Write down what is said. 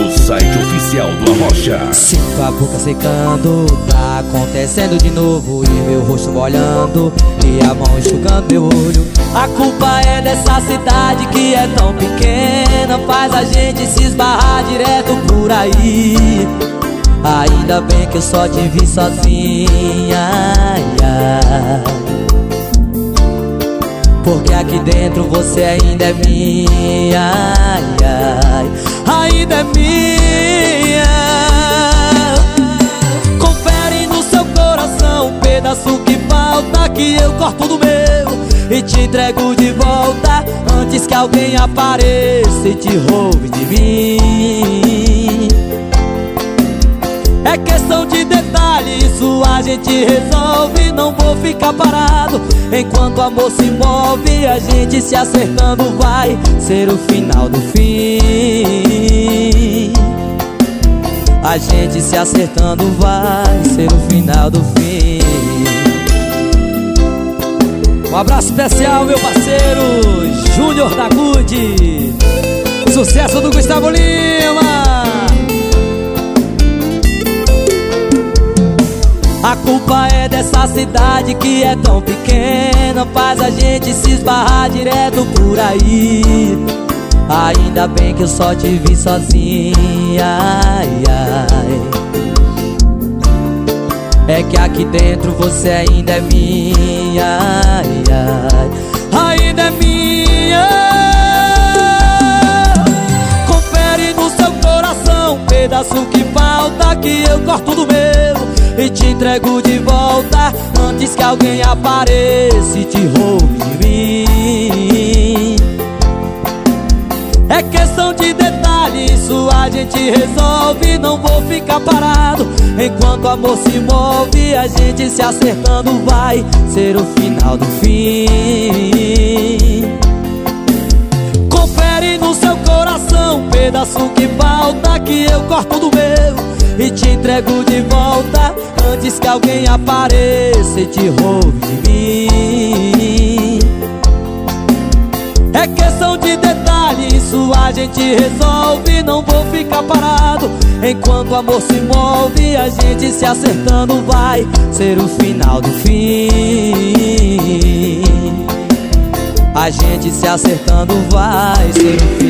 O site oficial do Arrocha. Sinto a boca secando, tá acontecendo de novo. E meu rosto molhando, e a mão enxugando meu olho. A culpa é dessa cidade que é tão pequena. Faz a gente se esbarrar direto por aí. Ainda bem que eu só te vi sozinha. Ai, ai. Porque aqui dentro você ainda é minha ai, ai, Ainda é minha. Confere no seu coração um pedaço que falta Que eu corto do meu e te entrego de volta Antes que alguém apareça e te roube de mim gente resolve Não vou ficar parado Enquanto o amor se move, a gente se acertando vai ser o final do fim. A gente se acertando vai ser o final do fim. Um abraço especial, meu parceiro Júnior da Good. Sucesso do Gustavo Lima. A culpa é dessa cidade que é tão pequena Faz a gente se esbarrar direto por aí Ainda bem que eu só te vi sozinha ai, ai. É que aqui dentro você ainda é minha ai, ai. Ainda é minha Confere no seu coração um pedaço que falta Que eu corto do meu e te entrego de volta Antes que alguém apareça e te roube de mim. É questão de detalhe, isso a gente resolve. Não vou ficar parado. Enquanto o amor se move A gente se acertando vai ser o final do fim. Confere no seu coração um pedaço que falta Que eu corto do meu e te entrego de volta Antes que alguém apareça e te roube de mim. É questão de detalhe, isso a gente resolve. Não vou ficar parado. Enquanto o amor se move A gente se acertando vai Ser o final do fim. A gente se acertando vai Ser o fim